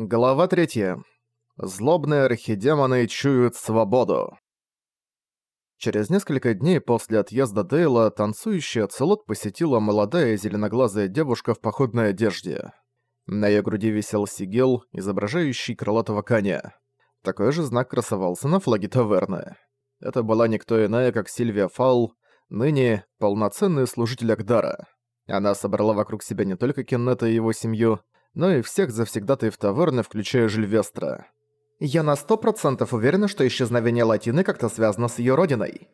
Глава 3. Злобные архидемоны чуют свободу. Через несколько дней после отъезда Дейла танцующая Целот посетила молодая зеленоглазая девушка в походной одежде. На её груди висел сигил, изображающий крылатого коня. Такой же знак красовался на флаге таверны. Это была никто иная, как Сильвия Фаул, ныне полноценный служитель Агдара. Она собрала вокруг себя не только Кеннета и его семью, но и всех завсегдатаев таверны, включая Жильвестра. «Я на сто процентов уверена, что исчезновение Латины как-то связано с её родиной»,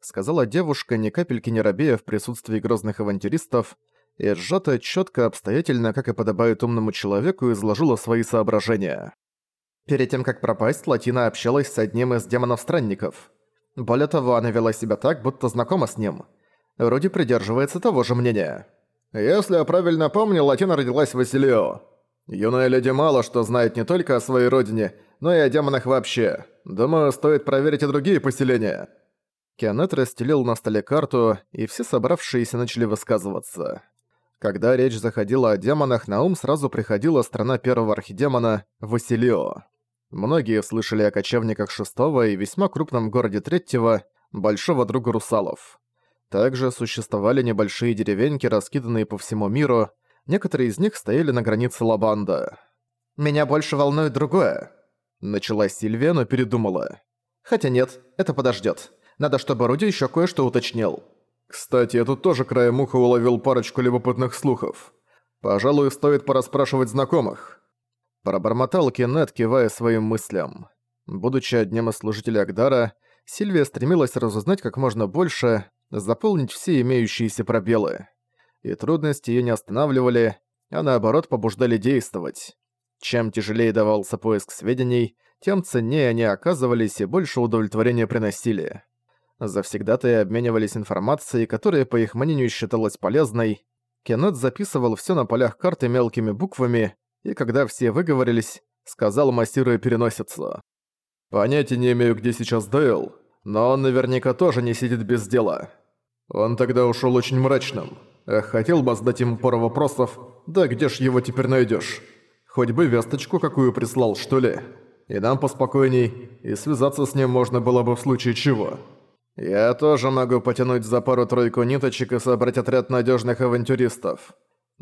сказала девушка, ни капельки не робея в присутствии грозных авантюристов, и сжато, чётко, обстоятельно, как и подобает умному человеку, изложила свои соображения. Перед тем, как пропасть, Латина общалась с одним из демонов-странников. Более того, она вела себя так, будто знакома с ним. Вроде придерживается того же мнения. Если я правильно помню, Латина родилась в Василио. Юная леди мало что знает не только о своей родине, но и о демонах вообще. Думаю, стоит проверить и другие поселения». Кианет расстелил на столе карту, и все собравшиеся начали высказываться. Когда речь заходила о демонах, на ум сразу приходила страна первого архидемона – Василио. Многие слышали о кочевниках шестого и весьма крупном городе третьего, большого друга русалов. Также существовали небольшие деревеньки, раскиданные по всему миру, некоторые из них стояли на границе Лабанда. «Меня больше волнует другое», — начала Сильвия, но передумала. «Хотя нет, это подождет. Надо, чтобы Руди еще кое-что уточнил». «Кстати, я тут тоже краем уха уловил парочку любопытных слухов. Пожалуй, стоит порасспрашивать знакомых». Пробормотал Кеннет, кивая своим мыслям. Будучи одним из служителей Агдара, Сильвия стремилась разузнать как можно больше, заполнить все имеющиеся пробелы. И трудности её не останавливали, а наоборот побуждали действовать. Чем тяжелее давался поиск сведений, тем ценнее они оказывались и больше удовлетворения приносили. Завсегдатые обменивались информацией, которая, по их мнению, считалась полезной. Кеннет записывал всё на полях карты мелкими буквами, и когда все выговорились, сказал, массируя переносицу. «Понятия не имею, где сейчас Дейл, но он наверняка тоже не сидит без дела. Он тогда ушел очень мрачным. Хотел бы задать ему пару вопросов, да где ж его теперь найдешь? Хоть бы весточку какую прислал, что ли? И нам поспокойней, и связаться с ним можно было бы в случае чего. Я тоже могу потянуть за пару-тройку ниточек и собрать отряд надежных авантюристов.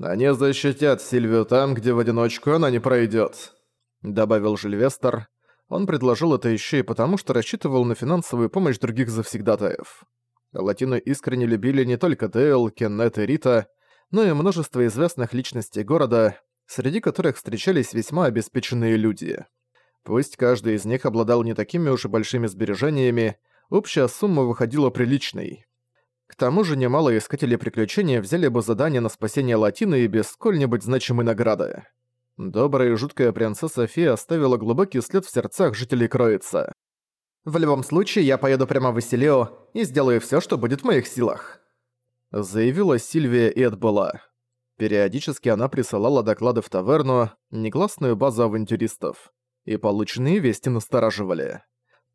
Они защитят Сильвию там, где в одиночку она не пройдет, добавил Жильвестер, он предложил это еще и потому, что рассчитывал на финансовую помощь других завсегдатаев. Латину искренне любили не только Дейл, Кеннет и Рита, но и множество известных личностей города, среди которых встречались весьма обеспеченные люди. Пусть каждый из них обладал не такими уж и большими сбережениями, общая сумма выходила приличной. К тому же немало искателей приключений взяли бы задание на спасение Латины и без сколь-нибудь значимой награды. Добрая и жуткая принцесса Фея оставила глубокий след в сердцах жителей Кроица. «В любом случае, я поеду прямо в Исилео и сделаю всё, что будет в моих силах», заявила Сильвия и отбыла. Периодически она присылала доклады в таверну, негласную базу авантюристов, и полученные вести настораживали.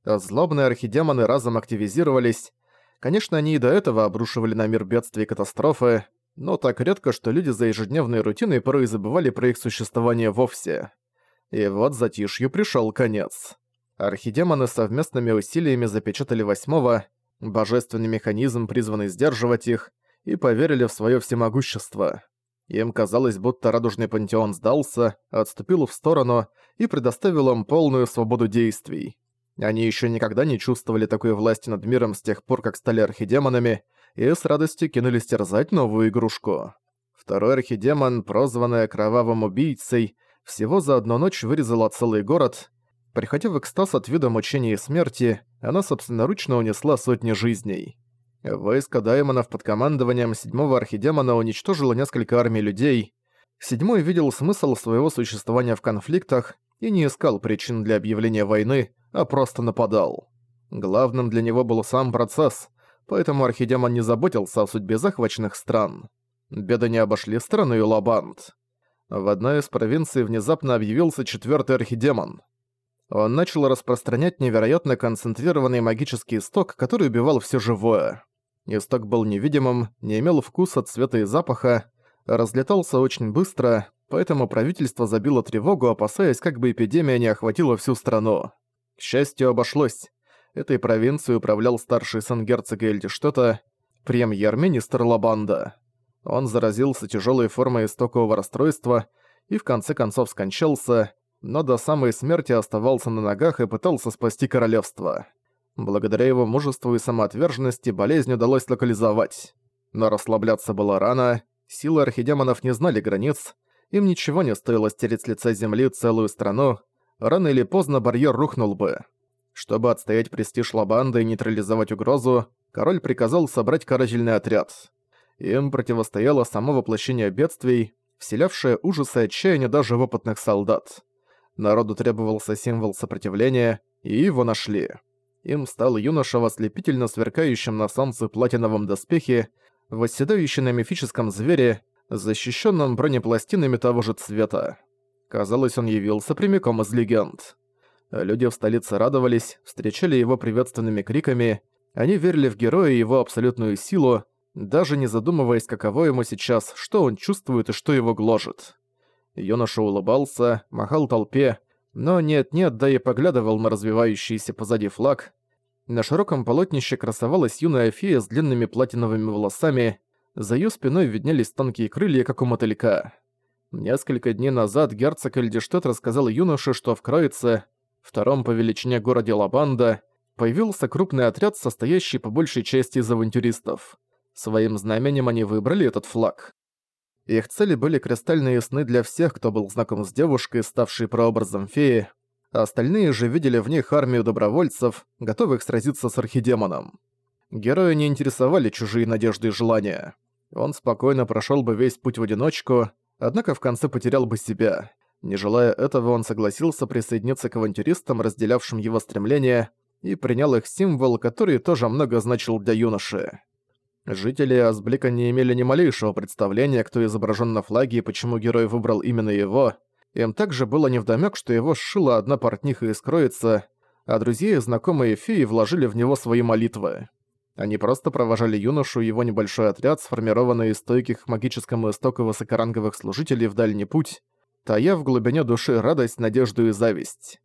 Злобные архидемоны разом активизировались. Конечно, они и до этого обрушивали на мир бедствия и катастрофы, но так редко, что люди за ежедневной рутиной порой забывали про их существование вовсе. И вот затишью пришёл конец. Архидемоны совместными усилиями запечатали восьмого, божественный механизм, призванный сдерживать их, и поверили в своё всемогущество. Им казалось, будто радужный пантеон сдался, отступил в сторону и предоставил им полную свободу действий. Они ещё никогда не чувствовали такой власти над миром с тех пор, как стали архидемонами, и с радостью кинулись терзать новую игрушку. Второй архидемон, прозванный кровавым убийцей, всего за одну ночь вырезала целый город. Приходя в экстаз от вида мучения и смерти, она собственноручно унесла сотни жизней. Войско Даймонов под командованием седьмого архидемона уничтожило несколько армий людей. Седьмой видел смысл своего существования в конфликтах и не искал причин для объявления войны, а просто нападал. Главным для него был сам процесс, поэтому архидемон не заботился о судьбе захваченных стран. Беды не обошли страну Лабанд. В одной из провинций внезапно объявился четвертый архидемон. Он начал распространять невероятно концентрированный магический исток, который убивал все живое. Исток был невидимым, не имел вкуса, цвета и запаха, разлетался очень быстро, поэтому правительство забило тревогу, опасаясь, как бы эпидемия не охватила всю страну. К счастью, обошлось. Этой провинцией управлял старший сын герцога Эльдиштета, премьер-министр Лабанда. Он заразился тяжелой формой истокового расстройства и в конце концов скончался, но до самой смерти оставался на ногах и пытался спасти королевство. Благодаря его мужеству и самоотверженности болезнь удалось локализовать. Но расслабляться было рано, силы архидемонов не знали границ, им ничего не стоило стереть с лица земли целую страну, рано или поздно барьер рухнул бы. Чтобы отстоять престиж Лабанды и нейтрализовать угрозу, король приказал собрать карательный отряд. Им противостояло само воплощение бедствий, вселявшее ужас и отчаяние даже в опытных солдат. Народу требовался символ сопротивления, и его нашли. Им стал юноша в ослепительно сверкающем на солнце платиновом доспехе, восседающий на мифическом звере, защищенном бронепластинами того же цвета. Казалось, он явился прямиком из легенд. Люди в столице радовались, встречали его приветственными криками, они верили в героя и его абсолютную силу, даже не задумываясь, каково ему сейчас, что он чувствует и что его гложет. Юноша улыбался, махал толпе, но нет-нет, да и поглядывал на развивающийся позади флаг. На широком полотнище красовалась юная фея с длинными платиновыми волосами, за её спиной виднелись тонкие крылья, как у мотылька. Несколько дней назад герцог Эльдиштет рассказал юноше, что в Кройце, втором по величине городе Лабанда, появился крупный отряд, состоящий по большей части из авантюристов. Своим знаменем они выбрали этот флаг. Их цели были кристально ясны для всех, кто был знаком с девушкой, ставшей прообразом феи, а остальные же видели в них армию добровольцев, готовых сразиться с архидемоном. Героя не интересовали чужие надежды и желания. Он спокойно прошел бы весь путь в одиночку, однако в конце потерял бы себя. Не желая этого, он согласился присоединиться к авантюристам, разделявшим его стремления, и принял их символ, который тоже много значил для юноши. Жители Асблика не имели ни малейшего представления, кто изображен на флаге и почему герой выбрал именно его. Им также было невдомёк, что его сшила одна портниха из Кроица, а друзья и знакомые феи вложили в него свои молитвы. Они просто провожали юношу и его небольшой отряд, сформированный из стойких к магическому истоку высокоранговых служителей в дальний путь, тая в глубине души радость, надежду и зависть.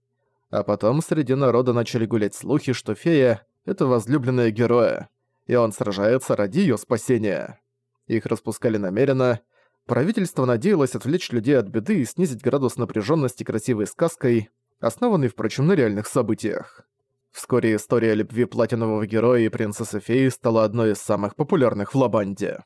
А потом среди народа начали гулять слухи, что фея — это возлюбленная героя и он сражается ради её спасения. Их распускали намеренно. Правительство надеялось отвлечь людей от беды и снизить градус напряженности красивой сказкой, основанной, впрочем, на реальных событиях. Вскоре история любви платинового героя и принцессы Феи стала одной из самых популярных в Лабанде.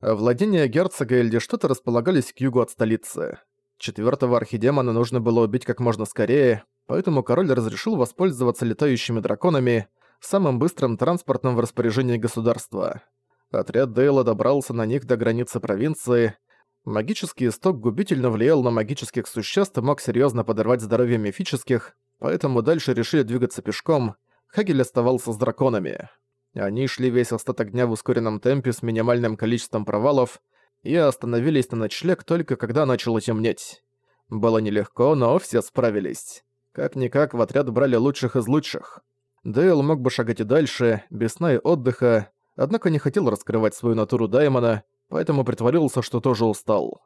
Владения герцога Эльдиштота располагались к югу от столицы. Четвертого архидемона нужно было убить как можно скорее, поэтому король разрешил воспользоваться летающими драконами, самым быстрым транспортом в распоряжении государства. Отряд Дейла добрался на них до границы провинции. Магический исток губительно влиял на магических существ и мог серьезно подорвать здоровье мифических, поэтому дальше решили двигаться пешком. Хагель оставался с драконами. Они шли весь остаток дня в ускоренном темпе с минимальным количеством провалов и остановились на ночлег только когда начало темнеть. Было нелегко, но все справились. Как-никак в отряд брали лучших из лучших. Дейл мог бы шагать и дальше, без сна и отдыха, однако не хотел раскрывать свою натуру Даймона, поэтому притворился, что тоже устал.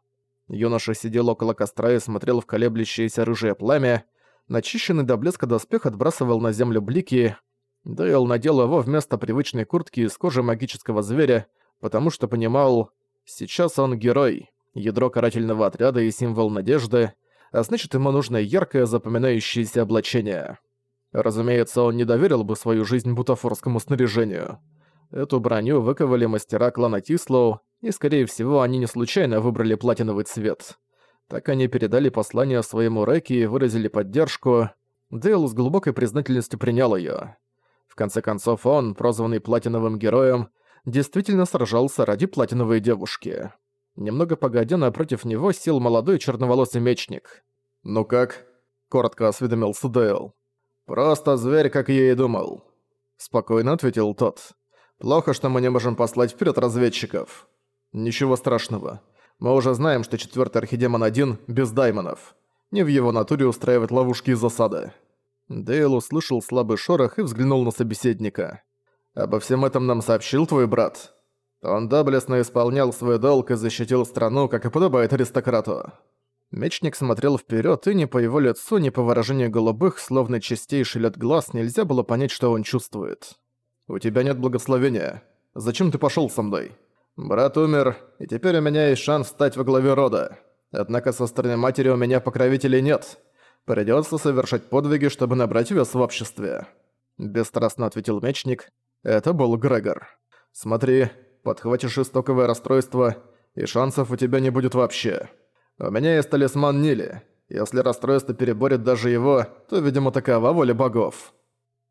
Юноша сидел около костра и смотрел в колеблющееся рыжее пламя, начищенный до блеска доспех отбрасывал на землю блики. Дейл надел его вместо привычной куртки из кожи магического зверя, потому что понимал, сейчас он герой, ядро карательного отряда и символ надежды, а значит ему нужно яркое запоминающееся облачение. Разумеется, он не доверил бы свою жизнь бутафорскому снаряжению. Эту броню выковали мастера клана Тислоу, и, скорее всего, они не случайно выбрали платиновый цвет. Так они передали послание своему Рэке и выразили поддержку. Дейл с глубокой признательностью принял её. Конце концов, он, прозванный платиновым героем, действительно сражался ради платиновой девушки. Немного погодя, напротив него сел молодой черноволосый мечник. «Ну как?» – коротко осведомился Дейл. «Просто зверь, как я и думал», — спокойно ответил тот. «Плохо, что мы не можем послать вперед разведчиков». «Ничего страшного. Мы уже знаем, что четвертый архидемон один без даймонов. Не в его натуре устраивать ловушки и засады». Дейл услышал слабый шорох и взглянул на собеседника. «Обо всем этом нам сообщил твой брат?» Он доблестно исполнял свой долг и защитил страну, как и подобает аристократу. Мечник смотрел вперед, и ни по его лицу, ни по выражению голубых, словно чистейший лед глаз, нельзя было понять, что он чувствует. «У тебя нет благословения. Зачем ты пошел со мной? Брат умер, и теперь у меня есть шанс стать во главе рода. Однако со стороны матери у меня покровителей нет. Придется совершать подвиги, чтобы набрать вес в обществе». Бесстрастно ответил мечник. Это был Грегор. «Смотри, подхватишь истоковое расстройство, и шансов у тебя не будет вообще». У меня есть талисман Нили. Если расстройство переборет даже его, то, видимо, такова воля богов».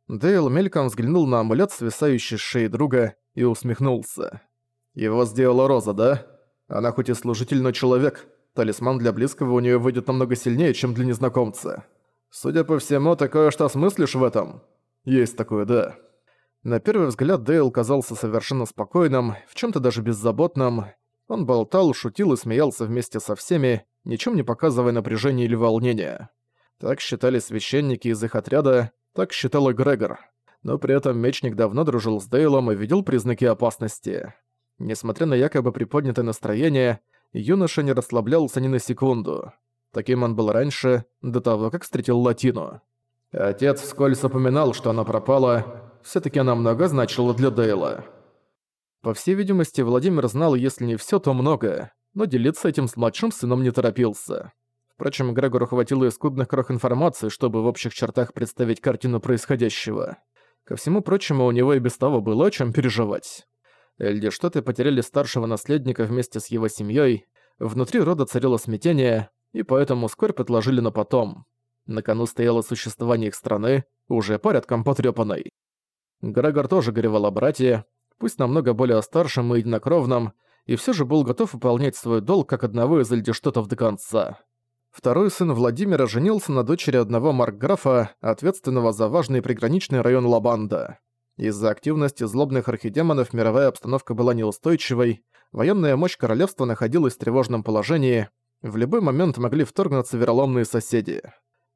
Дейл мельком взглянул на амулет, свисающий с шеи друга, и усмехнулся. «Его сделала Роза, да? Она хоть и служитель, но человек. Талисман для близкого у нее выйдет намного сильнее, чем для незнакомца. Судя по всему, ты кое-что смыслишь в этом?» «Есть такое, да». На первый взгляд Дейл казался совершенно спокойным, в чем то даже беззаботным, он болтал, шутил и смеялся вместе со всеми, ничем не показывая напряжения или волнения. Так считали священники из их отряда, так считал и Грегор. Но при этом мечник давно дружил с Дейлом и видел признаки опасности. Несмотря на якобы приподнятое настроение, юноша не расслаблялся ни на секунду. Таким он был раньше, до того, как встретил Латину. Отец вскользь упоминал, что она пропала, все таки она много значила для Дейла. По всей видимости, Владимир знал, если не всё, то многое, но делиться этим с младшим сыном не торопился. Впрочем, Грегору хватило и скудных крох информации, чтобы в общих чертах представить картину происходящего. Ко всему прочему, у него и без того было о чем переживать. Эльдиштоты потеряли старшего наследника вместе с его семьей, внутри рода царило смятение, и поэтому скорбь отложили на потом. На кону стояло существование их страны, уже порядком потрепанной. Грегор тоже горевал о брате, пусть намного более старшим и единокровным, и все же был готов выполнять свой долг как одного из Эльдиштотов до конца. Второй сын Владимира женился на дочери одного маркграфа, ответственного за важный приграничный район Лабанда. Из-за активности злобных архидемонов мировая обстановка была неустойчивой, военная мощь королевства находилась в тревожном положении, в любой момент могли вторгнуться вероломные соседи.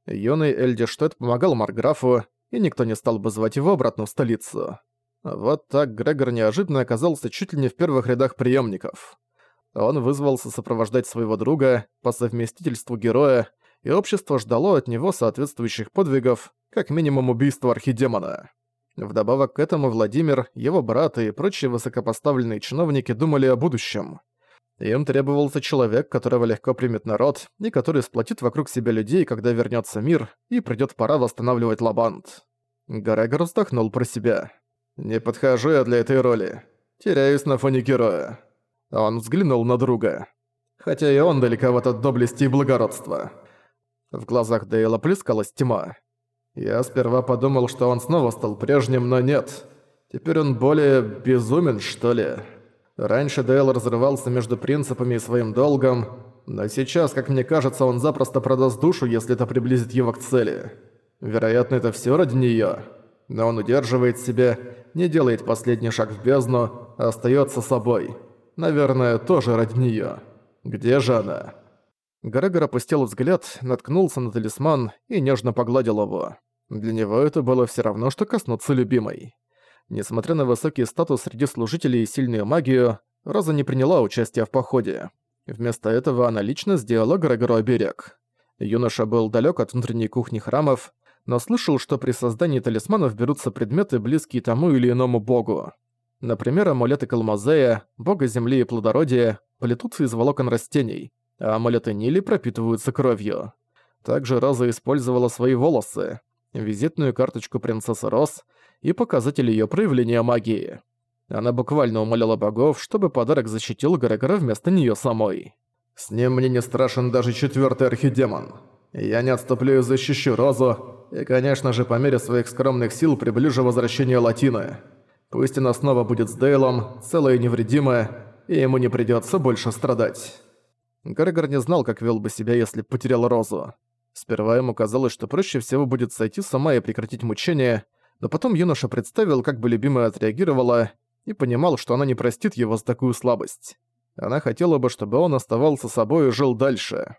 Юный Эльдиштот помогал Марграфу, и никто не стал бы звать его обратно в столицу. Вот так Грегор неожиданно оказался чуть ли не в первых рядах приемников. Он вызвался сопровождать своего друга по совместительству героя, и общество ждало от него соответствующих подвигов, как минимум убийства архидемона. Вдобавок к этому Владимир, его брат и прочие высокопоставленные чиновники думали о будущем. Им требовался человек, которого легко примет народ, и который сплотит вокруг себя людей, когда вернется мир, и придет пора восстанавливать Лабант. Грегор вздохнул про себя. «Не подхожу я для этой роли. Теряюсь на фоне героя». Он взглянул на друга. Хотя и он далековат от доблести и благородства. В глазах Дейла плескалась тьма. Я сперва подумал, что он снова стал прежним, но нет. Теперь он более безумен, что ли. Раньше Дейл разрывался между принципами и своим долгом, но сейчас, как мне кажется, он запросто продаст душу, если это приблизит его к цели. Вероятно, это все ради неё. Но он удерживает себя не делает последний шаг в бездну, а остается собой. Наверное, тоже ради нее. Где же она? Грегор опустил взгляд, наткнулся на талисман и нежно погладил его. Для него это было все равно, что коснуться любимой. Несмотря на высокий статус среди служителей и сильную магию, Роза не приняла участия в походе. Вместо этого она лично сделала Грегору оберег. Юноша был далек от внутренней кухни храмов, но слышал, что при создании талисманов берутся предметы, близкие тому или иному богу. Например, амулеты Калмазея, бога земли и плодородия, плетутся из волокон растений, а амулеты Нили пропитываются кровью. Также Роза использовала свои волосы, визитную карточку принцессы Роз и показатель ее проявления магии. Она буквально умоляла богов, чтобы подарок защитил Грегора вместо нее самой. «С ним мне не страшен даже четвертый архидемон. Я не отступлю и защищу Розу, и, конечно же, по мере своих скромных сил приближу возвращение Латины. Пусть она снова будет с Дейлом, целая и невредимая, и ему не придётся больше страдать. Грегор не знал, как вел бы себя, если потерял Розу. Сперва ему казалось, что проще всего будет сойти сама и прекратить мучение, но потом юноша представил, как бы любимая отреагировала, и понимал, что она не простит его за такую слабость. Она хотела бы, чтобы он оставался собой и жил дальше.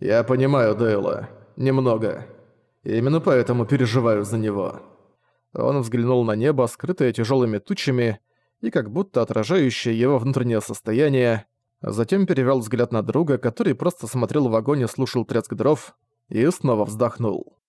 «Я понимаю Дейла. Немного. И именно поэтому переживаю за него». Он взглянул на небо, скрытое тяжелыми тучами, и как будто отражающее его внутреннее состояние, затем перевёл взгляд на друга, который просто смотрел в огонь и слушал треск дров, и снова вздохнул.